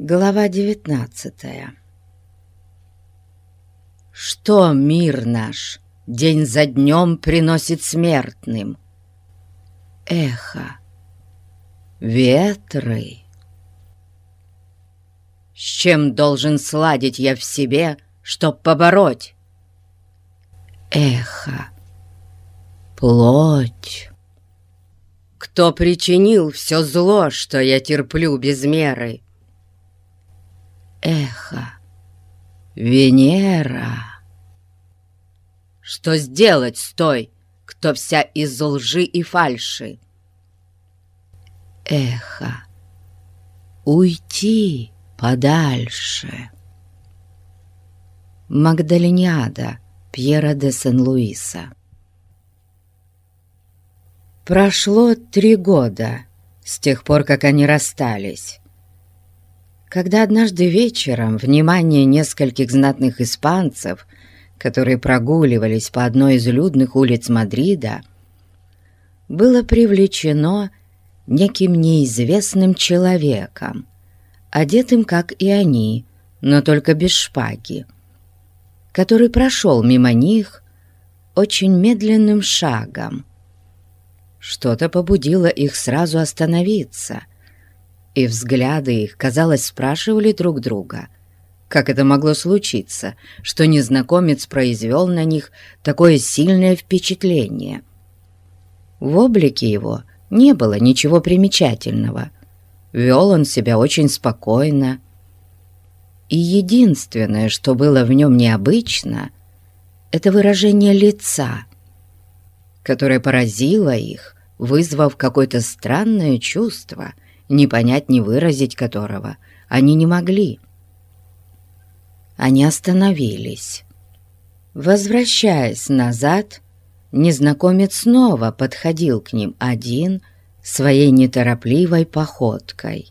Глава девятнадцатая Что мир наш день за днем приносит смертным? Эхо, ветры. С чем должен сладить я в себе, чтоб побороть? Эхо, плоть. Кто причинил все зло, что я терплю без меры? Эхо, Венера. Что сделать с той, кто вся из лжи и фальши? Эхо, уйти подальше. Магдалиниада Пьера де Сен-Луиса Прошло три года с тех пор, как они расстались. Когда однажды вечером внимание нескольких знатных испанцев, которые прогуливались по одной из людных улиц Мадрида, было привлечено неким неизвестным человеком, одетым, как и они, но только без шпаги, который прошел мимо них очень медленным шагом, что-то побудило их сразу остановиться, и взгляды их, казалось, спрашивали друг друга, как это могло случиться, что незнакомец произвел на них такое сильное впечатление. В облике его не было ничего примечательного. Вел он себя очень спокойно. И единственное, что было в нем необычно, это выражение лица — которое поразило их, вызвав какое-то странное чувство, не понять, не выразить которого они не могли. Они остановились. Возвращаясь назад, незнакомец снова подходил к ним один своей неторопливой походкой.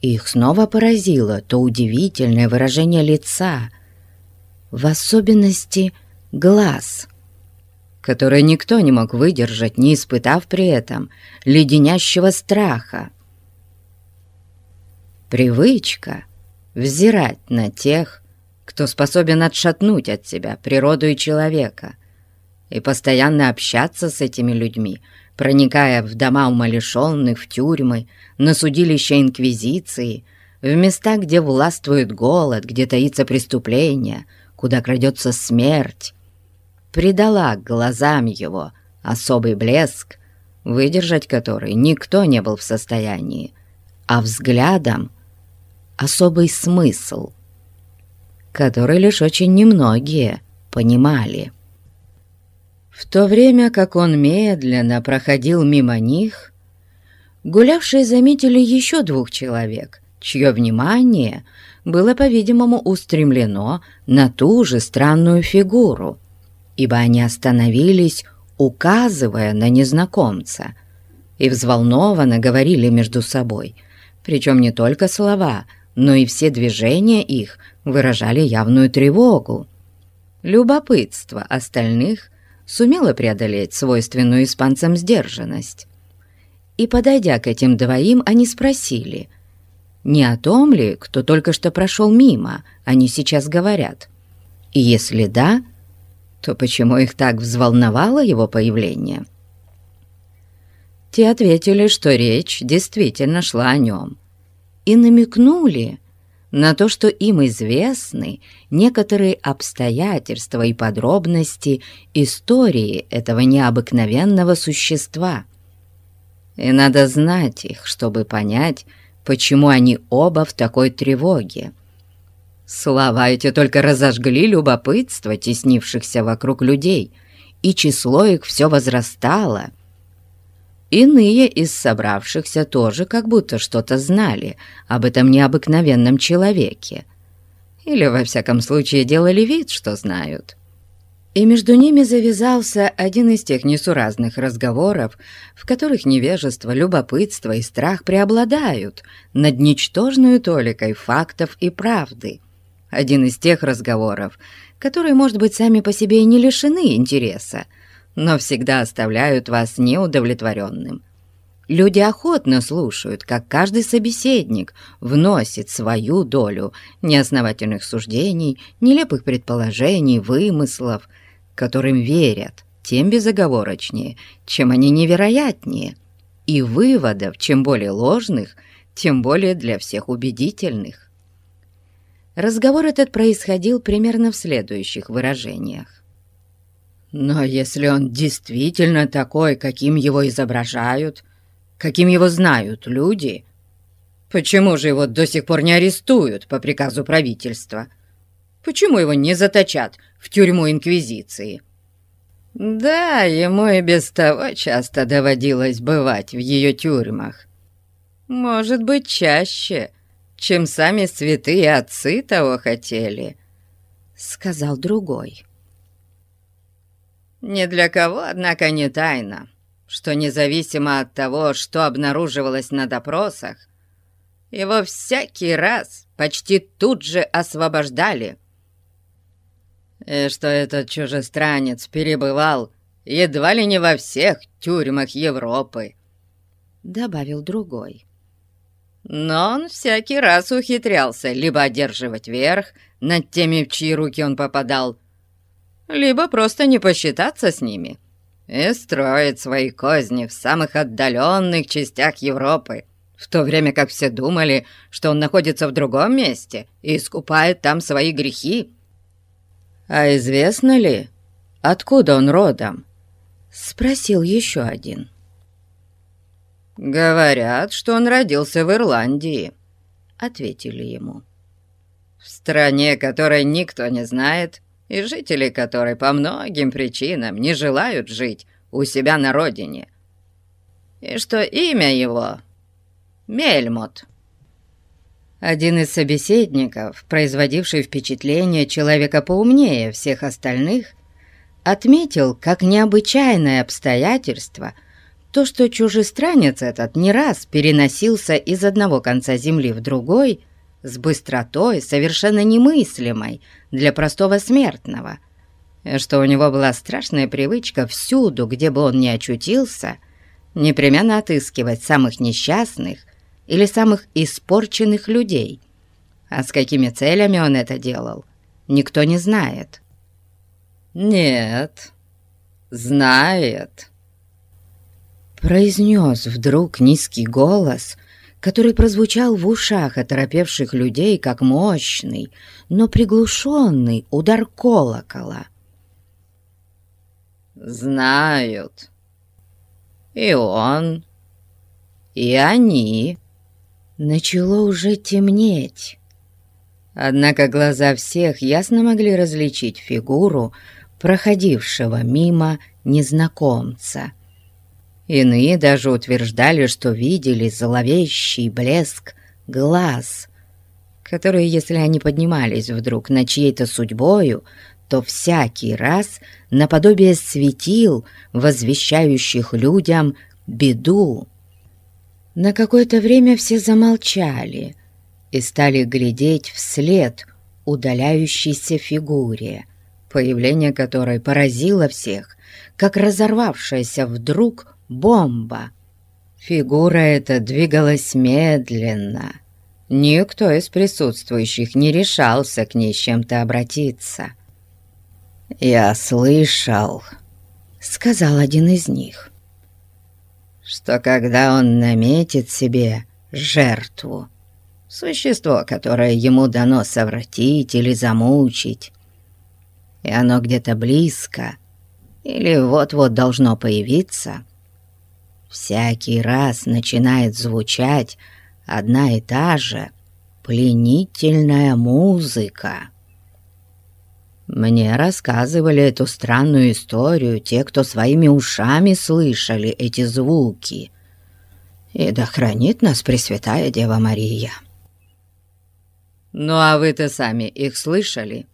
Их снова поразило то удивительное выражение лица, в особенности глаз — которое никто не мог выдержать, не испытав при этом леденящего страха. Привычка взирать на тех, кто способен отшатнуть от себя природу и человека, и постоянно общаться с этими людьми, проникая в дома умалишенных, в тюрьмы, на судилища Инквизиции, в места, где властвует голод, где таится преступление, куда крадется смерть, придала глазам его особый блеск, выдержать который никто не был в состоянии, а взглядом особый смысл, который лишь очень немногие понимали. В то время как он медленно проходил мимо них, гулявшие заметили еще двух человек, чье внимание было, по-видимому, устремлено на ту же странную фигуру — ибо они остановились, указывая на незнакомца, и взволнованно говорили между собой, причем не только слова, но и все движения их выражали явную тревогу. Любопытство остальных сумело преодолеть свойственную испанцам сдержанность. И, подойдя к этим двоим, они спросили, не о том ли, кто только что прошел мимо, они сейчас говорят. И если да, то почему их так взволновало его появление? Те ответили, что речь действительно шла о нем, и намекнули на то, что им известны некоторые обстоятельства и подробности истории этого необыкновенного существа. И надо знать их, чтобы понять, почему они оба в такой тревоге. Слова эти только разожгли любопытство теснившихся вокруг людей, и число их все возрастало. Иные из собравшихся тоже как будто что-то знали об этом необыкновенном человеке. Или, во всяком случае, делали вид, что знают. И между ними завязался один из тех несуразных разговоров, в которых невежество, любопытство и страх преобладают над ничтожной толикой фактов и правды — один из тех разговоров, которые, может быть, сами по себе и не лишены интереса, но всегда оставляют вас неудовлетворенным. Люди охотно слушают, как каждый собеседник вносит свою долю неосновательных суждений, нелепых предположений, вымыслов, которым верят, тем безоговорочнее, чем они невероятнее, и выводов, чем более ложных, тем более для всех убедительных. Разговор этот происходил примерно в следующих выражениях. «Но если он действительно такой, каким его изображают, каким его знают люди, почему же его до сих пор не арестуют по приказу правительства? Почему его не заточат в тюрьму Инквизиции? Да, ему и без того часто доводилось бывать в ее тюрьмах. Может быть, чаще, чем сами святые отцы того хотели, — сказал другой. Ни для кого, однако, не тайна что независимо от того, что обнаруживалось на допросах, его всякий раз почти тут же освобождали. И что этот чужестранец перебывал едва ли не во всех тюрьмах Европы, добавил другой. Но он всякий раз ухитрялся либо одерживать верх над теми, в чьи руки он попадал, либо просто не посчитаться с ними — и строит свои козни в самых отдаленных частях Европы, в то время как все думали, что он находится в другом месте и искупает там свои грехи. «А известно ли, откуда он родом?» — спросил еще один. «Говорят, что он родился в Ирландии», — ответили ему. «В стране, которой никто не знает, и жители которой по многим причинам не желают жить у себя на родине, и что имя его — Мельмот. Один из собеседников, производивший впечатление человека поумнее всех остальных, отметил как необычайное обстоятельство то, что чужестранец этот не раз переносился из одного конца земли в другой с быстротой, совершенно немыслимой для простого смертного, что у него была страшная привычка всюду, где бы он ни очутился, непременно отыскивать самых несчастных или самых испорченных людей. А с какими целями он это делал, никто не знает. «Нет, знает», — произнес вдруг низкий голос — который прозвучал в ушах оторопевших людей как мощный, но приглушенный удар колокола. «Знают. И он, и они». Начало уже темнеть. Однако глаза всех ясно могли различить фигуру проходившего мимо незнакомца — Иные даже утверждали, что видели зловещий блеск глаз, которые, если они поднимались вдруг на чьей-то судьбою, то всякий раз наподобие светил, возвещающих людям беду. На какое-то время все замолчали и стали глядеть вслед удаляющейся фигуре, появление которой поразило всех, как разорвавшаяся вдруг бомба. Фигура эта двигалась медленно. Никто из присутствующих не решался к ней чем-то обратиться. «Я слышал», — сказал один из них, «что когда он наметит себе жертву, существо, которое ему дано совратить или замучить, и оно где-то близко или вот-вот должно появиться, всякий раз начинает звучать одна и та же пленительная музыка. Мне рассказывали эту странную историю те, кто своими ушами слышали эти звуки. И да хранит нас Пресвятая Дева Мария. Ну а вы-то сами их слышали?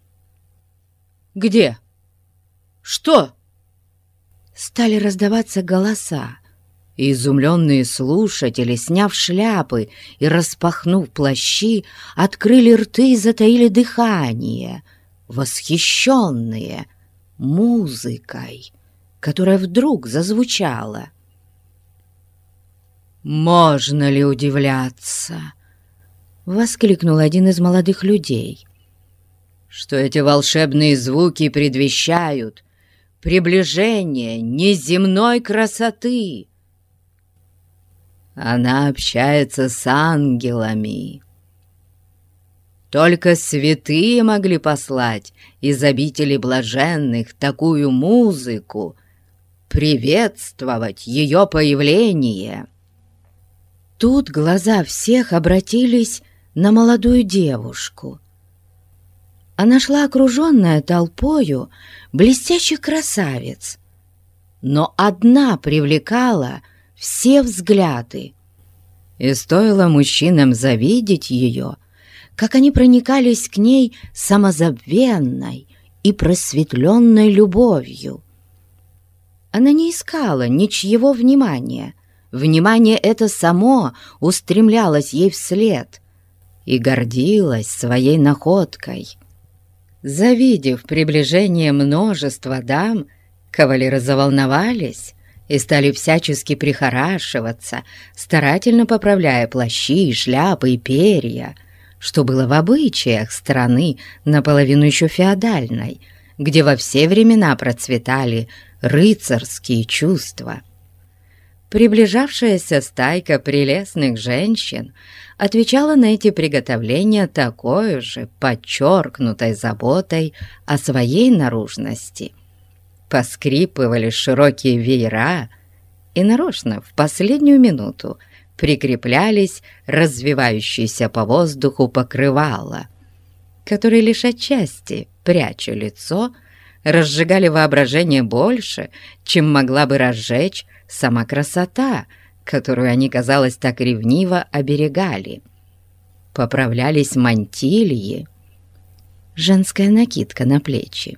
Где? Что? Стали раздаваться голоса изумленные слушатели, сняв шляпы и распахнув плащи, открыли рты и затаили дыхание, восхищенные музыкой, которая вдруг зазвучала. можно ли удивляться?» — воскликнул один из молодых людей. «Что эти волшебные звуки предвещают приближение неземной красоты!» Она общается с ангелами. Только святые могли послать из обители блаженных такую музыку, приветствовать ее появление. Тут глаза всех обратились на молодую девушку. Она шла окруженная толпою блестящих красавиц, но одна привлекала все взгляды. И стоило мужчинам завидеть ее, как они проникались к ней самозабвенной и просветленной любовью. Она не искала ничьего внимания. Внимание это само устремлялось ей вслед и гордилась своей находкой. Завидев приближение множества дам, кавалеры заволновались и стали всячески прихорашиваться, старательно поправляя плащи, шляпы и перья, что было в обычаях страны, наполовину еще феодальной, где во все времена процветали рыцарские чувства. Приближавшаяся стайка прелестных женщин отвечала на эти приготовления такой же подчеркнутой заботой о своей наружности. Поскрипывали широкие веера и нарочно в последнюю минуту прикреплялись развивающиеся по воздуху покрывала, которые лишь отчасти, пряча лицо, разжигали воображение больше, чем могла бы разжечь сама красота, которую они, казалось, так ревниво оберегали. Поправлялись мантильи, женская накидка на плечи,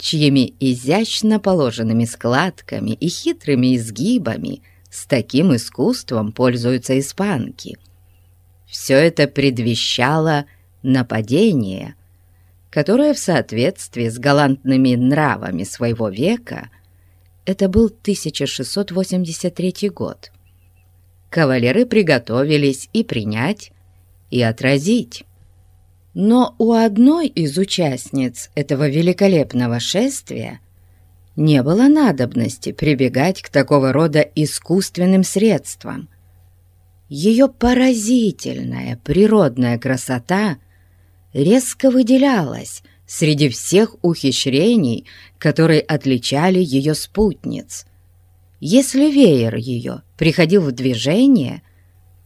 чьими изящно положенными складками и хитрыми изгибами с таким искусством пользуются испанки. Все это предвещало нападение — которое в соответствии с галантными нравами своего века это был 1683 год. Кавалеры приготовились и принять, и отразить. Но у одной из участниц этого великолепного шествия не было надобности прибегать к такого рода искусственным средствам. Ее поразительная природная красота – резко выделялась среди всех ухищрений, которые отличали ее спутниц. Если веер ее приходил в движение,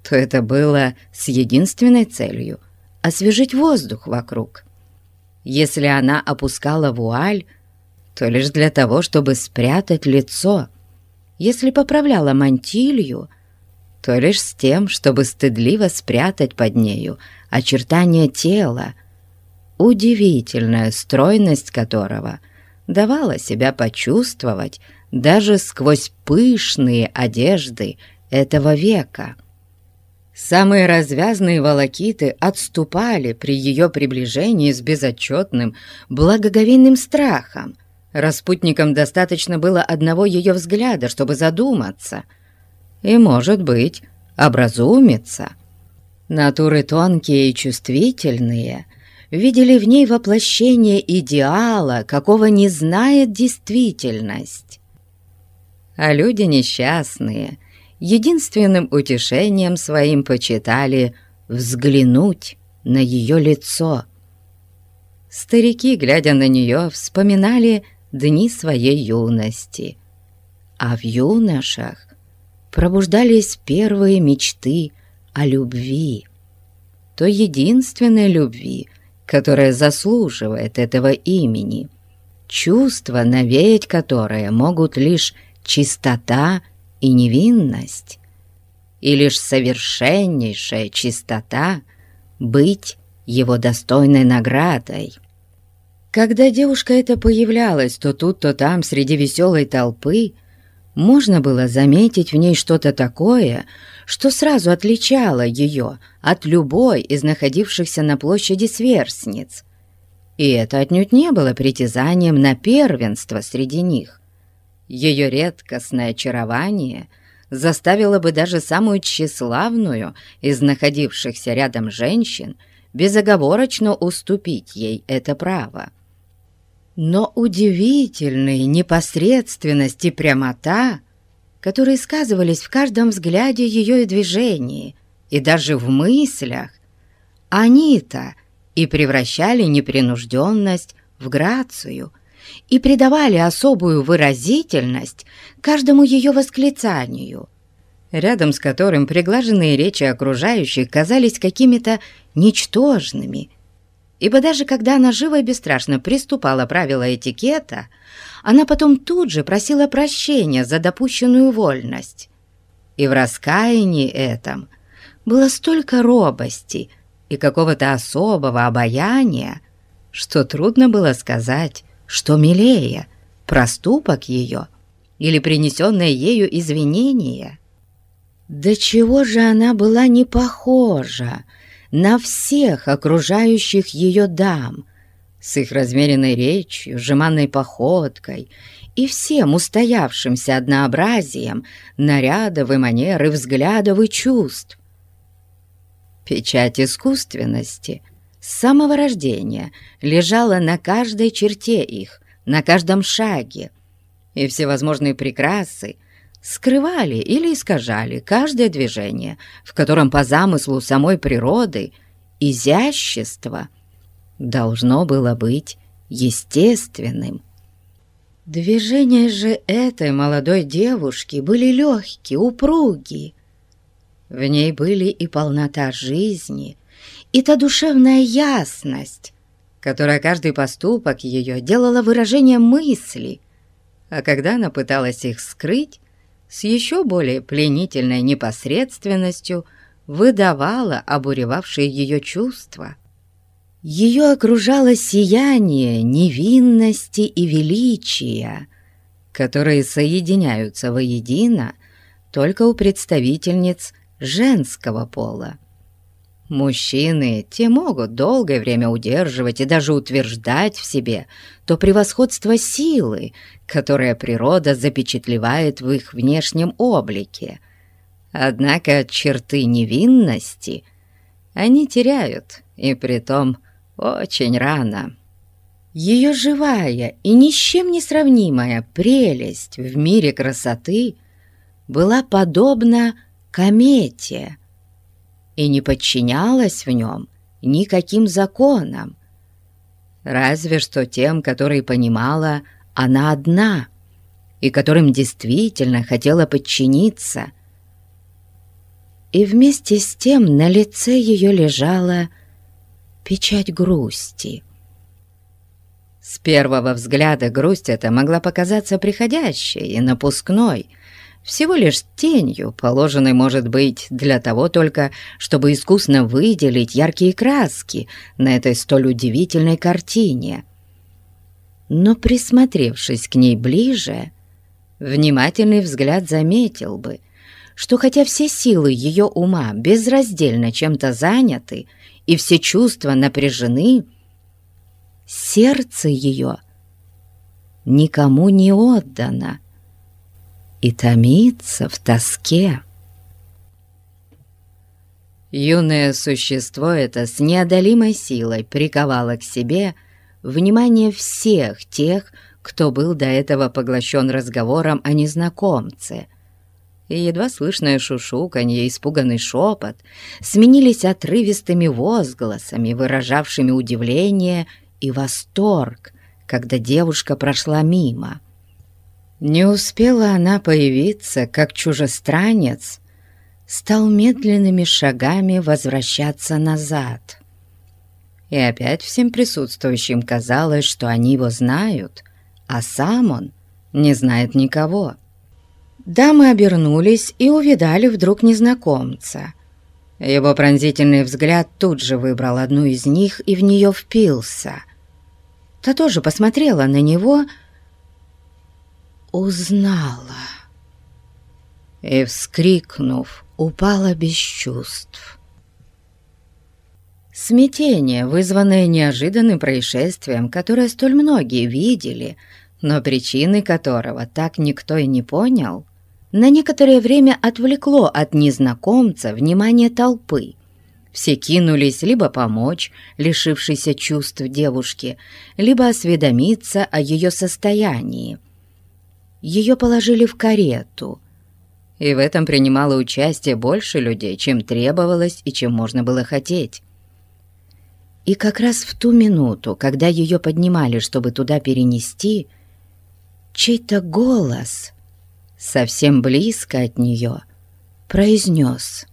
то это было с единственной целью — освежить воздух вокруг. Если она опускала вуаль, то лишь для того, чтобы спрятать лицо. Если поправляла мантилью, то лишь с тем, чтобы стыдливо спрятать под нею очертания тела, удивительная стройность которого давала себя почувствовать даже сквозь пышные одежды этого века. Самые развязные волокиты отступали при ее приближении с безотчетным, благоговейным страхом. Распутникам достаточно было одного ее взгляда, чтобы задуматься. И, может быть, образумиться — Натуры тонкие и чувствительные видели в ней воплощение идеала, какого не знает действительность. А люди несчастные единственным утешением своим почитали взглянуть на ее лицо. Старики, глядя на нее, вспоминали дни своей юности, а в юношах пробуждались первые мечты – о любви, той единственной любви, которая заслуживает этого имени, чувства, навеять которое могут лишь чистота и невинность, и лишь совершеннейшая чистота быть его достойной наградой. Когда девушка эта появлялась то тут, то там среди веселой толпы, можно было заметить в ней что-то такое, что сразу отличало ее от любой из находившихся на площади сверстниц. И это отнюдь не было притязанием на первенство среди них. Ее редкостное очарование заставило бы даже самую тщеславную из находившихся рядом женщин безоговорочно уступить ей это право. Но удивительные непосредственность и прямота, которые сказывались в каждом взгляде ее и движении, и даже в мыслях, они-то и превращали непринужденность в грацию и придавали особую выразительность каждому ее восклицанию, рядом с которым приглаженные речи окружающих казались какими-то ничтожными, ибо даже когда она живо и бесстрашно приступала правила этикета, она потом тут же просила прощения за допущенную вольность. И в раскаянии этом было столько робости и какого-то особого обаяния, что трудно было сказать, что милее, проступок ее или принесенное ею извинение. До чего же она была не похожа на всех окружающих ее дам, с их размеренной речью, жеманной походкой и всем устоявшимся однообразием нарядов и манер и взглядов и чувств. Печать искусственности — с самого рождения лежала на каждой черте их, на каждом шаге, и всевозможные прекрасы скрывали или искажали каждое движение, в котором по замыслу самой природы изящество должно было быть естественным. Движения же этой молодой девушки были легкие, упругие. В ней были и полнота жизни, и та душевная ясность, которая каждый поступок ее делала выражением мысли, а когда она пыталась их скрыть, с еще более пленительной непосредственностью выдавала обуревавшие ее чувства. Ее окружало сияние невинности и величия, которые соединяются воедино только у представительниц женского пола. Мужчины, те могут долгое время удерживать и даже утверждать в себе то превосходство силы, которое природа запечатлевает в их внешнем облике. Однако черты невинности они теряют, и притом очень рано. Ее живая и ни с чем не сравнимая прелесть в мире красоты была подобна комете — и не подчинялась в нем никаким законам, разве что тем, которые понимала она одна и которым действительно хотела подчиниться. И вместе с тем на лице ее лежала печать грусти. С первого взгляда грусть эта могла показаться приходящей и напускной — всего лишь тенью, положенной, может быть, для того только, чтобы искусно выделить яркие краски на этой столь удивительной картине. Но присмотревшись к ней ближе, внимательный взгляд заметил бы, что хотя все силы ее ума безраздельно чем-то заняты и все чувства напряжены, сердце ее никому не отдано и томится в тоске. Юное существо это с неодолимой силой приковало к себе внимание всех тех, кто был до этого поглощен разговором о незнакомце, и едва слышное шушуканье и испуганный шепот сменились отрывистыми возгласами, выражавшими удивление и восторг, когда девушка прошла мимо. Не успела она появиться, как чужестранец стал медленными шагами возвращаться назад. И опять всем присутствующим казалось, что они его знают, а сам он не знает никого. Дамы обернулись и увидали вдруг незнакомца. Его пронзительный взгляд тут же выбрал одну из них и в нее впился. Та тоже посмотрела на него узнала. И, вскрикнув, упала без чувств. Смятение, вызванное неожиданным происшествием, которое столь многие видели, но причины которого так никто и не понял, на некоторое время отвлекло от незнакомца внимание толпы. Все кинулись либо помочь лишившейся чувств девушке, либо осведомиться о ее состоянии. Ее положили в карету, и в этом принимало участие больше людей, чем требовалось и чем можно было хотеть. И как раз в ту минуту, когда ее поднимали, чтобы туда перенести, чей-то голос совсем близко от нее произнес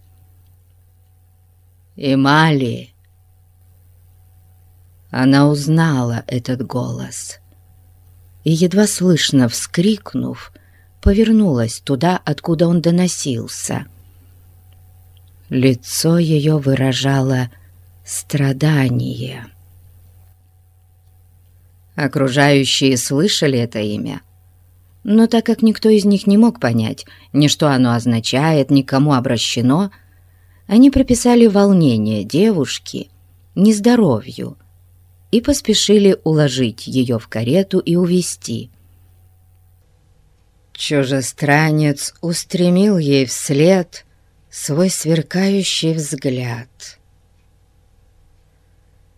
«Эмали». Она узнала этот голос и, едва слышно вскрикнув, повернулась туда, откуда он доносился. Лицо ее выражало страдание. Окружающие слышали это имя, но так как никто из них не мог понять, ни что оно означает, ни кому обращено, они прописали волнение девушки нездоровью и поспешили уложить ее в карету и увезти. Чужестранец устремил ей вслед свой сверкающий взгляд.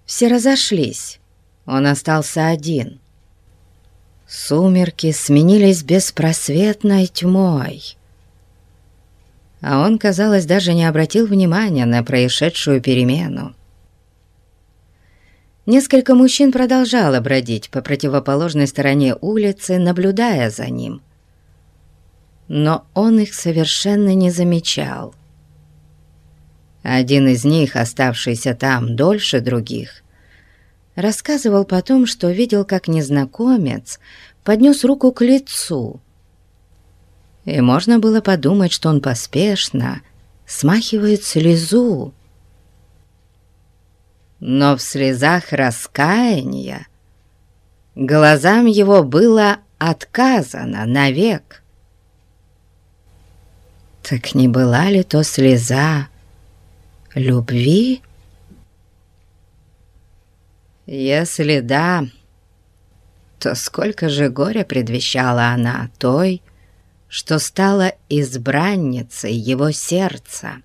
Все разошлись, он остался один. Сумерки сменились беспросветной тьмой. А он, казалось, даже не обратил внимания на происшедшую перемену. Несколько мужчин продолжало бродить по противоположной стороне улицы, наблюдая за ним — но он их совершенно не замечал. Один из них, оставшийся там дольше других, рассказывал потом, что видел, как незнакомец поднес руку к лицу, и можно было подумать, что он поспешно смахивает слезу. Но в слезах раскаяния глазам его было отказано навек. Так не была ли то слеза любви? Если да, то сколько же горя предвещала она той, что стала избранницей его сердца.